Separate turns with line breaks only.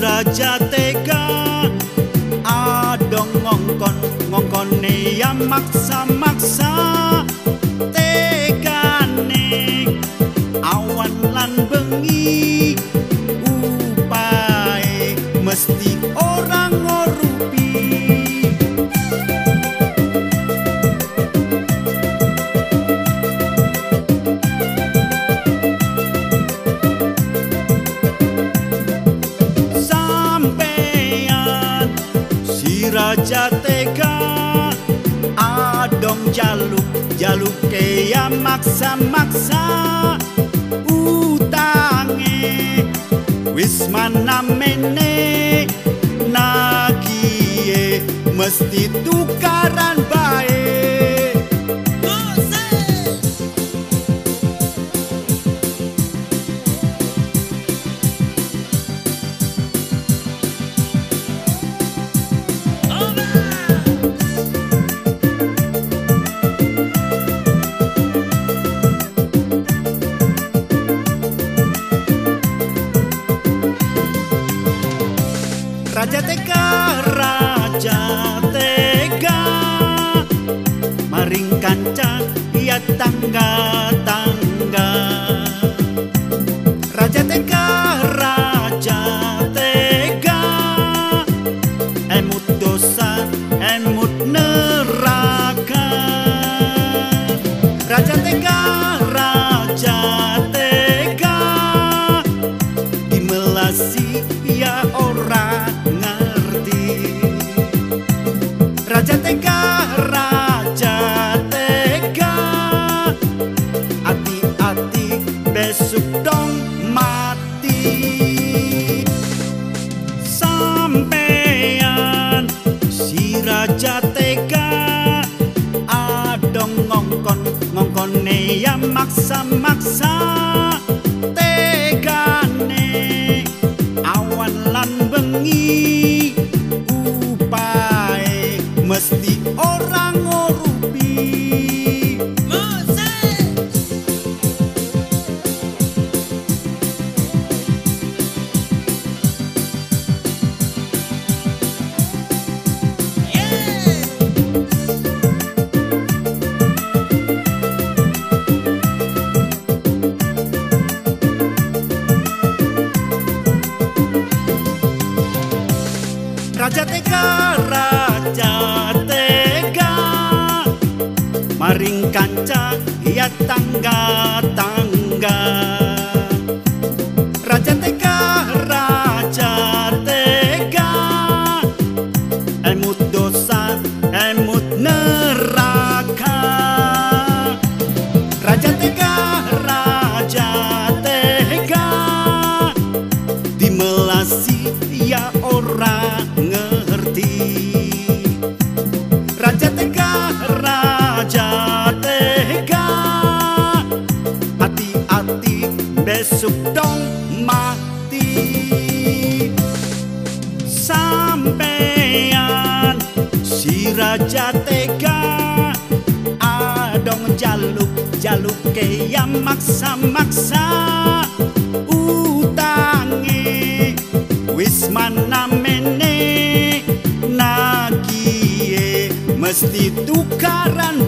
raja tega adong ngongkon ngongkone yang maksa-maksa. Tegane awan lan bengi upae mesti orang ngorupi si raja tega. Adong jaluk jaluk ke yang maksa-maksa. Utange wis manamene nagie mesti tukaran baik Raja Tega, Raja Tega. Maring kanca ya tangga-tangga. Raja Tega, Raja Tega. Emut dosa, emut ngongkone yang maksa-maksa Raja Tega, Raja Tega. Maring kanca ya tangga-tangga besok dong mati. Sampean si Raja Tega Adong jaluk jaluk ke yang maksa-maksa utange wis manamene nagie mesti tukaran